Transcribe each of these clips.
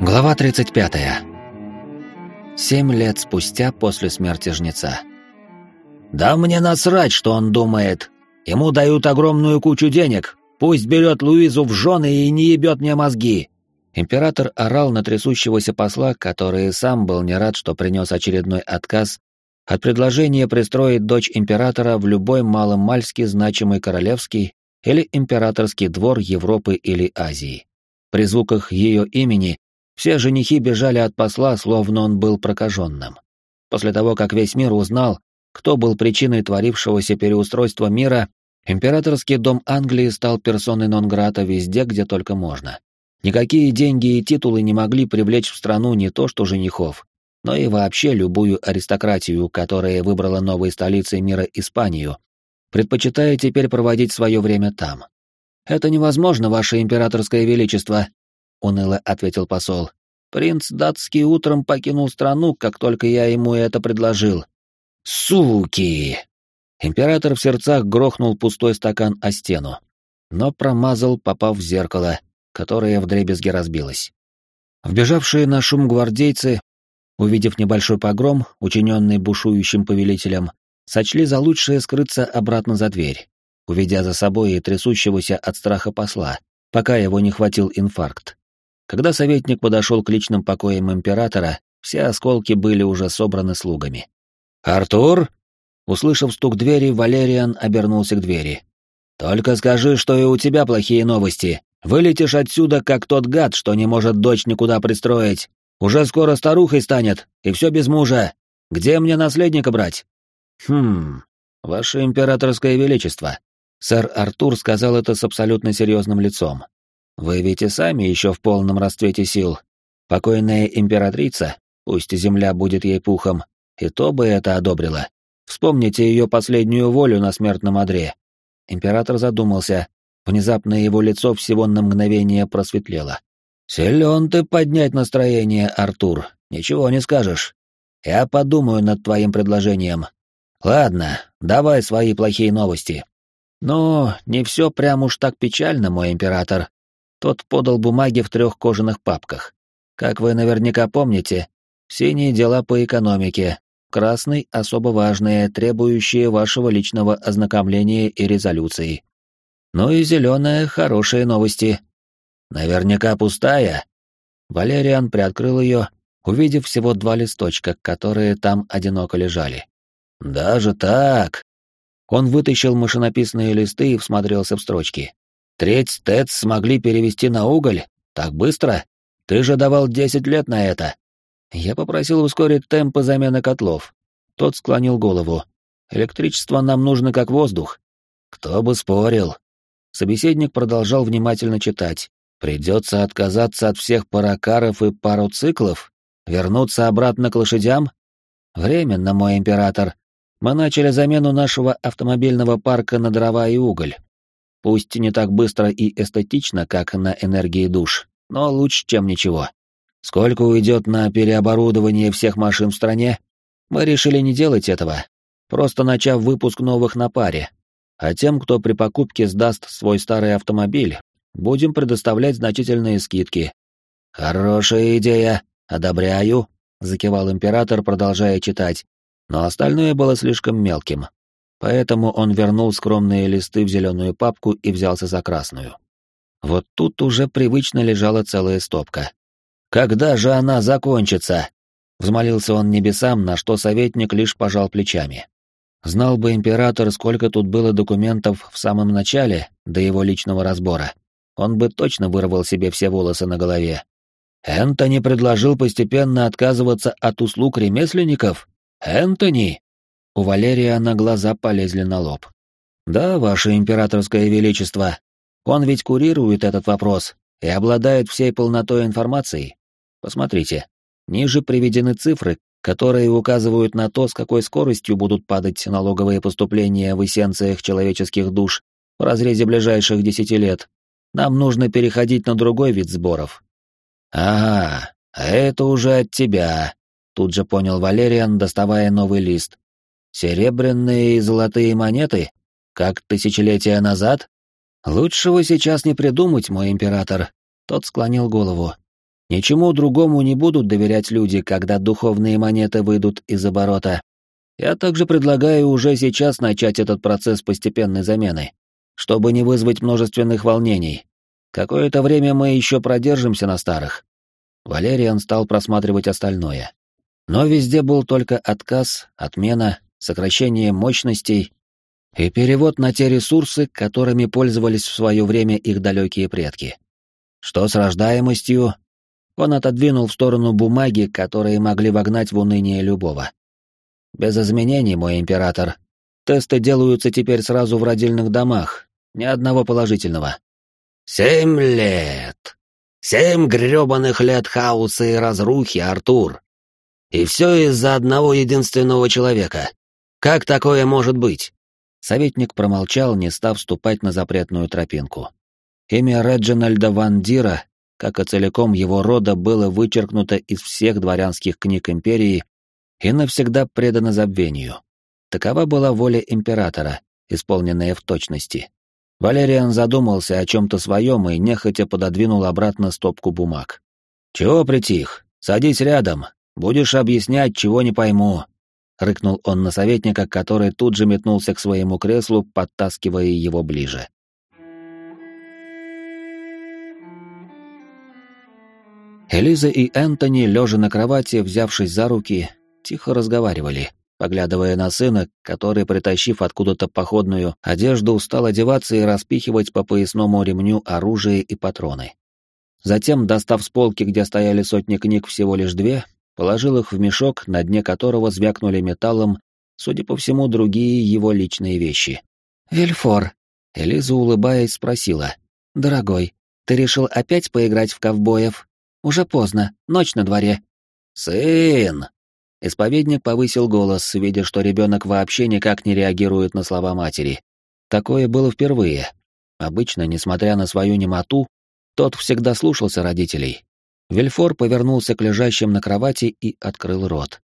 Глава 35. Семь лет спустя после смерти жнеца. «Да мне насрать, что он думает. Ему дают огромную кучу денег. Пусть берет Луизу в жены и не ебет мне мозги». Император орал на трясущегося посла, который сам был не рад, что принес очередной отказ от предложения пристроить дочь императора в любой маломальски значимый королевский или императорский двор Европы или Азии. При звуках ее имени все женихи бежали от посла, словно он был прокаженным. После того, как весь мир узнал, кто был причиной творившегося переустройства мира, императорский дом Англии стал персоной нон-грата везде, где только можно. Никакие деньги и титулы не могли привлечь в страну не то что женихов, но и вообще любую аристократию, которая выбрала новой столицей мира Испанию, предпочитая теперь проводить свое время там. «Это невозможно, ваше императорское величество», — уныло ответил посол. «Принц датский утром покинул страну, как только я ему это предложил». «Суки!» Император в сердцах грохнул пустой стакан о стену, но промазал, попав в зеркало, которое вдребезги разбилось. Вбежавшие на шум гвардейцы, увидев небольшой погром, учиненный бушующим повелителем, сочли за лучшее скрыться обратно за дверь уведя за собой и трясущегося от страха посла, пока его не хватил инфаркт. Когда советник подошел к личным покоям императора, все осколки были уже собраны слугами. «Артур?» Услышав стук двери, Валериан обернулся к двери. «Только скажи, что и у тебя плохие новости. Вылетишь отсюда, как тот гад, что не может дочь никуда пристроить. Уже скоро старухой станет, и все без мужа. Где мне наследника брать?» «Хм, ваше императорское величество, Сэр Артур сказал это с абсолютно серьезным лицом. «Вы ведь и сами еще в полном расцвете сил. Покойная императрица, пусть земля будет ей пухом, и то бы это одобрила. Вспомните ее последнюю волю на смертном одре». Император задумался. Внезапно его лицо всего на мгновение просветлело. «Силен ты поднять настроение, Артур, ничего не скажешь. Я подумаю над твоим предложением. Ладно, давай свои плохие новости». Но не все прям уж так печально, мой император. Тот подал бумаги в трех кожаных папках. Как вы наверняка помните, синие дела по экономике, красный — особо важные, требующие вашего личного ознакомления и резолюции. Ну и зеленая — хорошие новости. Наверняка пустая. Валериан приоткрыл ее, увидев всего два листочка, которые там одиноко лежали. «Даже так?» Он вытащил машинописные листы и всмотрелся в строчки. «Треть ТЭЦ смогли перевести на уголь? Так быстро? Ты же давал десять лет на это!» Я попросил ускорить темпы замены котлов. Тот склонил голову. «Электричество нам нужно как воздух». «Кто бы спорил?» Собеседник продолжал внимательно читать. «Придется отказаться от всех паракаров и паруциклов? Вернуться обратно к лошадям? Временно, мой император. Мы начали замену нашего автомобильного парка на дрова и уголь. Пусть не так быстро и эстетично, как на энергии душ, но лучше, чем ничего. Сколько уйдет на переоборудование всех машин в стране? Мы решили не делать этого, просто начав выпуск новых на паре. А тем, кто при покупке сдаст свой старый автомобиль, будем предоставлять значительные скидки. Хорошая идея, одобряю, закивал император, продолжая читать, но остальное было слишком мелким. Поэтому он вернул скромные листы в зеленую папку и взялся за красную. Вот тут уже привычно лежала целая стопка. «Когда же она закончится?» Взмолился он небесам, на что советник лишь пожал плечами. Знал бы император, сколько тут было документов в самом начале, до его личного разбора. Он бы точно вырвал себе все волосы на голове. Энтони предложил постепенно отказываться от услуг ремесленников? «Энтони!» У Валерия на глаза полезли на лоб. «Да, ваше императорское величество. Он ведь курирует этот вопрос и обладает всей полнотой информации. Посмотрите, ниже приведены цифры, которые указывают на то, с какой скоростью будут падать налоговые поступления в эссенциях человеческих душ в разрезе ближайших десяти лет. Нам нужно переходить на другой вид сборов. Ага, это уже от тебя, Тут же понял Валериан, доставая новый лист. Серебряные и золотые монеты? Как тысячелетия назад? Лучшего сейчас не придумать, мой император. Тот склонил голову. Ничему другому не будут доверять люди, когда духовные монеты выйдут из оборота. Я также предлагаю уже сейчас начать этот процесс постепенной замены, чтобы не вызвать множественных волнений. Какое-то время мы еще продержимся на старых. Валериан стал просматривать остальное. Но везде был только отказ, отмена, сокращение мощностей и перевод на те ресурсы, которыми пользовались в свое время их далекие предки. Что с рождаемостью? Он отодвинул в сторону бумаги, которые могли вогнать в уныние любого. Без изменений, мой император. Тесты делаются теперь сразу в родильных домах, ни одного положительного. Семь лет. Семь грёбаных лет хаоса и разрухи, Артур. И все из-за одного единственного человека. Как такое может быть? Советник промолчал, не став вступать на запретную тропинку. Имя Реджинальда Ван Дира, как и целиком его рода, было вычеркнуто из всех дворянских книг империи и навсегда предано забвению. Такова была воля императора, исполненная в точности. Валериан задумался о чем-то своем и нехотя пододвинул обратно стопку бумаг. «Чего притих? Садись рядом. Будешь объяснять, чего не пойму», — рыкнул он на советника, который тут же метнулся к своему креслу, подтаскивая его ближе. Элиза и Энтони, лежа на кровати, взявшись за руки, тихо разговаривали, поглядывая на сына, который, притащив откуда-то походную одежду, стал одеваться и распихивать по поясному ремню оружие и патроны. Затем, достав с полки, где стояли сотни книг всего лишь две, положил их в мешок, на дне которого звякнули металлом, судя по всему, другие его личные вещи. «Вильфор», — Элиза, улыбаясь, спросила, «Дорогой, ты решил опять поиграть в ковбоев? Уже поздно, ночь на дворе». «Сын!» Исповедник повысил голос, видя, что ребенок вообще никак не реагирует на слова матери. Такое было впервые. Обычно, несмотря на свою немоту, тот всегда слушался родителей. Вильфор повернулся к лежащим на кровати и открыл рот.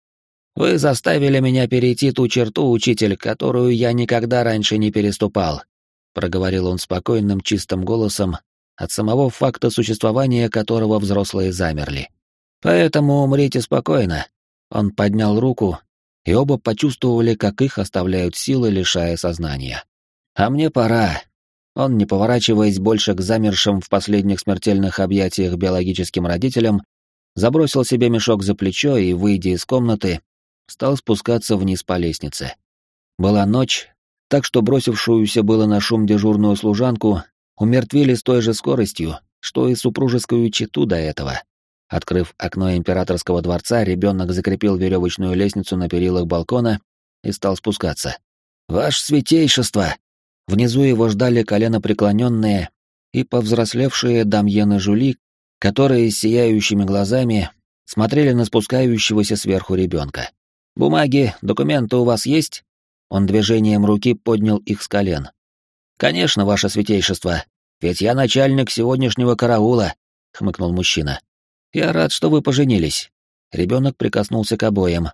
«Вы заставили меня перейти ту черту, учитель, которую я никогда раньше не переступал», — проговорил он спокойным, чистым голосом, от самого факта существования которого взрослые замерли. «Поэтому умрите спокойно, он поднял руку, и оба почувствовали, как их оставляют силы, лишая сознания. «А мне пора». Он, не поворачиваясь больше к замершим в последних смертельных объятиях биологическим родителям, забросил себе мешок за плечо и, выйдя из комнаты, стал спускаться вниз по лестнице. Была ночь, так что бросившуюся было на шум дежурную служанку умертвили с той же скоростью, что и супружескую читу до этого. Открыв окно императорского дворца, ребенок закрепил веревочную лестницу на перилах балкона и стал спускаться. «Ваше святейшество!» Внизу его ждали колено преклоненные и повзрослевшие дамьены Жули, которые сияющими глазами смотрели на спускающегося сверху ребенка. «Бумаги, документы у вас есть?» Он движением руки поднял их с колен. «Конечно, ваше святейшество, ведь я начальник сегодняшнего караула», — хмыкнул мужчина. Я рад, что вы поженились. Ребенок прикоснулся к обоим.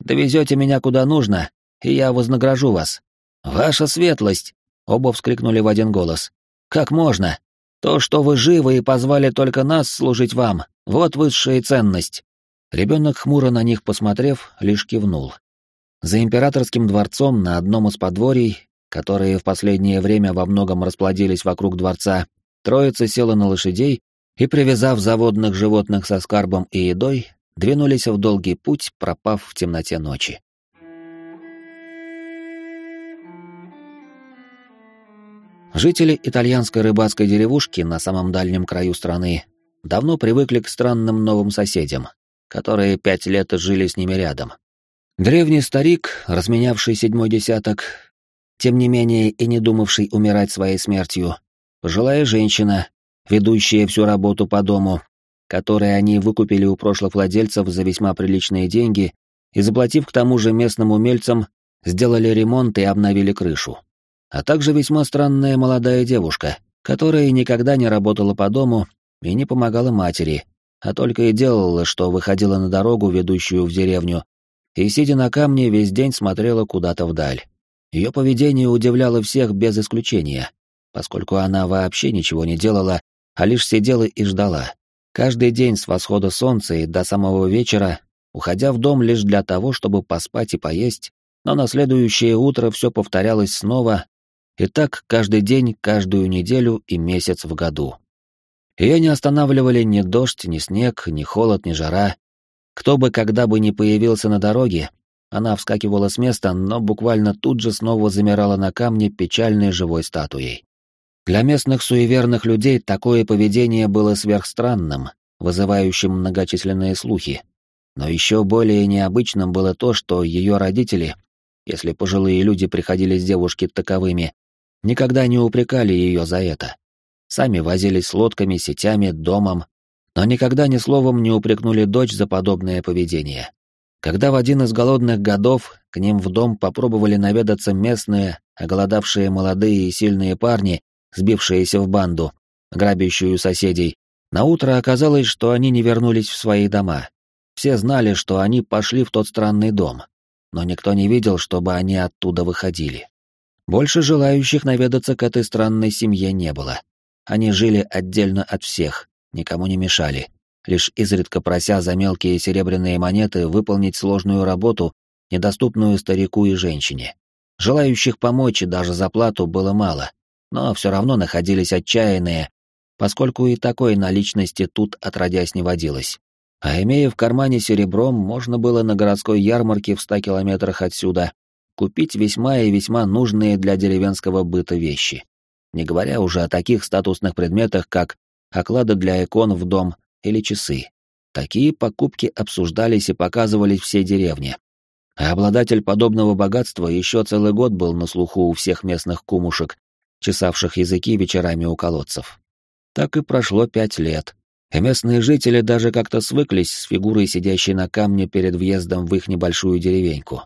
Довезете меня куда нужно, и я вознагражу вас. Ваша светлость! Оба вскрикнули в один голос. Как можно? То, что вы живы и позвали только нас служить вам, вот высшая ценность. Ребенок, хмуро на них посмотрев, лишь кивнул. За императорским дворцом на одном из подворий, которые в последнее время во многом расплодились вокруг дворца, троица села на лошадей и, привязав заводных животных со скарбом и едой, двинулись в долгий путь, пропав в темноте ночи. Жители итальянской рыбацкой деревушки на самом дальнем краю страны давно привыкли к странным новым соседям, которые пять лет жили с ними рядом. Древний старик, разменявший седьмой десяток, тем не менее и не думавший умирать своей смертью, пожилая женщина, ведущие всю работу по дому, которые они выкупили у прошлых владельцев за весьма приличные деньги и, заплатив к тому же местным умельцам, сделали ремонт и обновили крышу. А также весьма странная молодая девушка, которая никогда не работала по дому и не помогала матери, а только и делала, что выходила на дорогу, ведущую в деревню, и, сидя на камне, весь день смотрела куда-то вдаль. Ее поведение удивляло всех без исключения, поскольку она вообще ничего не делала, а лишь сидела и ждала. Каждый день с восхода солнца и до самого вечера, уходя в дом лишь для того, чтобы поспать и поесть, но на следующее утро все повторялось снова, и так каждый день, каждую неделю и месяц в году. Ее не останавливали ни дождь, ни снег, ни холод, ни жара. Кто бы когда бы ни появился на дороге, она вскакивала с места, но буквально тут же снова замирала на камне печальной живой статуей. Для местных суеверных людей такое поведение было сверхстранным, вызывающим многочисленные слухи. Но еще более необычным было то, что ее родители, если пожилые люди приходили с девушки таковыми, никогда не упрекали ее за это. Сами возились с лодками, сетями, домом, но никогда ни словом не упрекнули дочь за подобное поведение. Когда в один из голодных годов к ним в дом попробовали наведаться местные, оголодавшие молодые и сильные парни, сбившиеся в банду, грабящую соседей, на утро оказалось, что они не вернулись в свои дома. Все знали, что они пошли в тот странный дом, но никто не видел, чтобы они оттуда выходили. Больше желающих наведаться к этой странной семье не было. Они жили отдельно от всех, никому не мешали, лишь изредка прося за мелкие серебряные монеты выполнить сложную работу, недоступную старику и женщине. Желающих помочь и даже за плату было мало, но все равно находились отчаянные, поскольку и такой наличности тут отродясь не водилось. А имея в кармане серебром, можно было на городской ярмарке в ста километрах отсюда купить весьма и весьма нужные для деревенского быта вещи. Не говоря уже о таких статусных предметах, как оклады для икон в дом или часы. Такие покупки обсуждались и показывались всей деревне. А обладатель подобного богатства еще целый год был на слуху у всех местных кумушек, чесавших языки вечерами у колодцев. Так и прошло пять лет, и местные жители даже как-то свыклись с фигурой, сидящей на камне перед въездом в их небольшую деревеньку.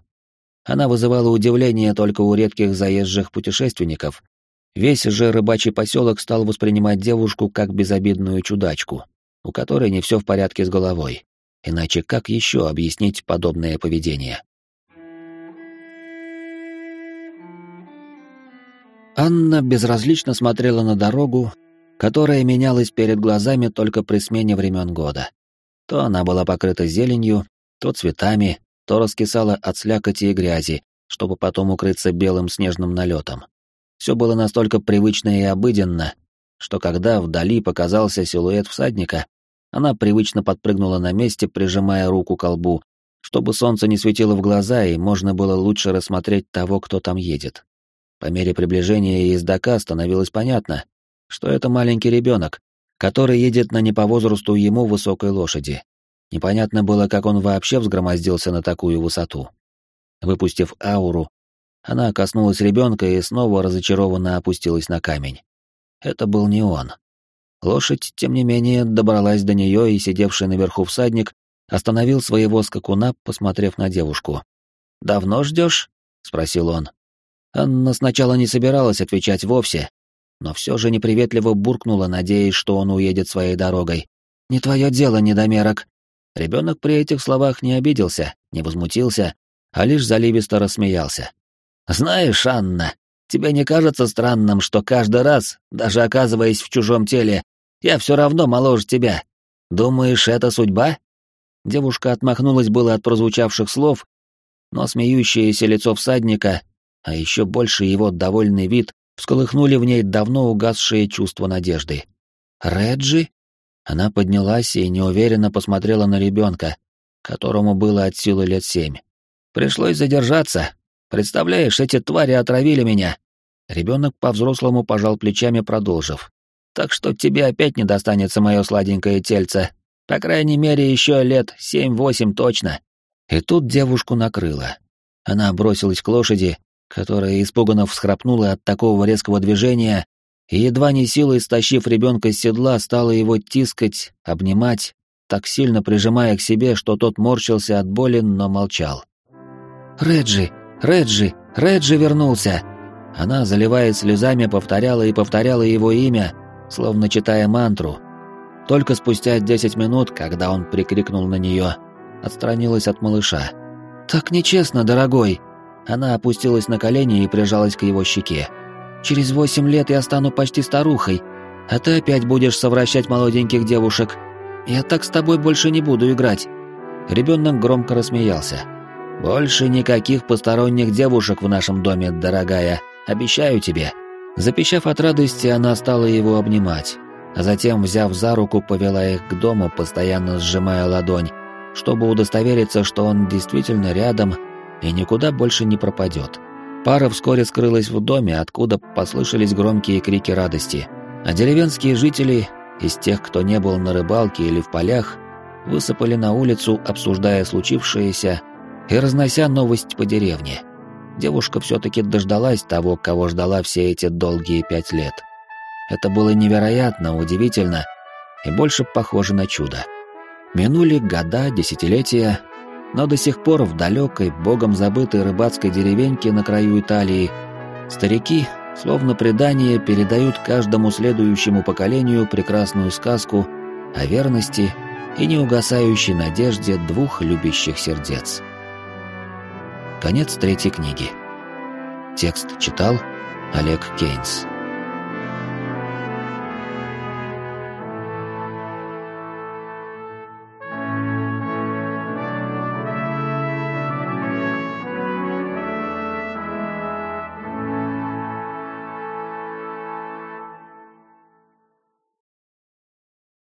Она вызывала удивление только у редких заезжих путешественников. Весь же рыбачий поселок стал воспринимать девушку как безобидную чудачку, у которой не все в порядке с головой. Иначе как еще объяснить подобное поведение? Анна безразлично смотрела на дорогу, которая менялась перед глазами только при смене времен года. То она была покрыта зеленью, то цветами, то раскисала от слякоти и грязи, чтобы потом укрыться белым снежным налетом. Все было настолько привычно и обыденно, что когда вдали показался силуэт всадника, она привычно подпрыгнула на месте, прижимая руку к колбу, чтобы солнце не светило в глаза и можно было лучше рассмотреть того, кто там едет. По мере приближения ездока становилось понятно, что это маленький ребенок, который едет на не по возрасту ему высокой лошади. Непонятно было, как он вообще взгромоздился на такую высоту. Выпустив ауру, она коснулась ребенка и снова разочарованно опустилась на камень. Это был не он. Лошадь, тем не менее, добралась до нее, и сидевший наверху всадник остановил своего скакуна, посмотрев на девушку. «Давно ждешь?» — спросил он. Анна сначала не собиралась отвечать вовсе, но все же неприветливо буркнула, надеясь, что он уедет своей дорогой. «Не твое дело, недомерок». Ребенок при этих словах не обиделся, не возмутился, а лишь заливисто рассмеялся. «Знаешь, Анна, тебе не кажется странным, что каждый раз, даже оказываясь в чужом теле, я все равно моложе тебя? Думаешь, это судьба?» Девушка отмахнулась было от прозвучавших слов, но смеющееся лицо всадника а еще больше его довольный вид всколыхнули в ней давно угасшие чувства надежды. «Реджи?» Она поднялась и неуверенно посмотрела на ребенка, которому было от силы лет семь. «Пришлось задержаться. Представляешь, эти твари отравили меня». Ребенок по-взрослому пожал плечами, продолжив. «Так что тебе опять не достанется мое сладенькое тельце. По крайней мере, еще лет семь-восемь точно». И тут девушку накрыло. Она бросилась к лошади которая испуганно всхрапнула от такого резкого движения и, едва не силой стащив ребенка с седла, стала его тискать, обнимать, так сильно прижимая к себе, что тот морщился от боли, но молчал. «Реджи! Реджи! Реджи вернулся!» Она, заливаясь слезами, повторяла и повторяла его имя, словно читая мантру. Только спустя десять минут, когда он прикрикнул на нее, отстранилась от малыша. «Так нечестно, дорогой!» Она опустилась на колени и прижалась к его щеке. «Через восемь лет я стану почти старухой, а ты опять будешь совращать молоденьких девушек. Я так с тобой больше не буду играть!» Ребенок громко рассмеялся. «Больше никаких посторонних девушек в нашем доме, дорогая, обещаю тебе!» Запищав от радости, она стала его обнимать, а затем, взяв за руку, повела их к дому, постоянно сжимая ладонь, чтобы удостовериться, что он действительно рядом и никуда больше не пропадет. Пара вскоре скрылась в доме, откуда послышались громкие крики радости, а деревенские жители, из тех, кто не был на рыбалке или в полях, высыпали на улицу, обсуждая случившееся и разнося новость по деревне. Девушка все-таки дождалась того, кого ждала все эти долгие пять лет. Это было невероятно, удивительно и больше похоже на чудо. Минули года, десятилетия, но до сих пор в далекой, богом забытой рыбацкой деревеньке на краю Италии старики, словно предание, передают каждому следующему поколению прекрасную сказку о верности и неугасающей надежде двух любящих сердец. Конец третьей книги. Текст читал Олег Кейнс.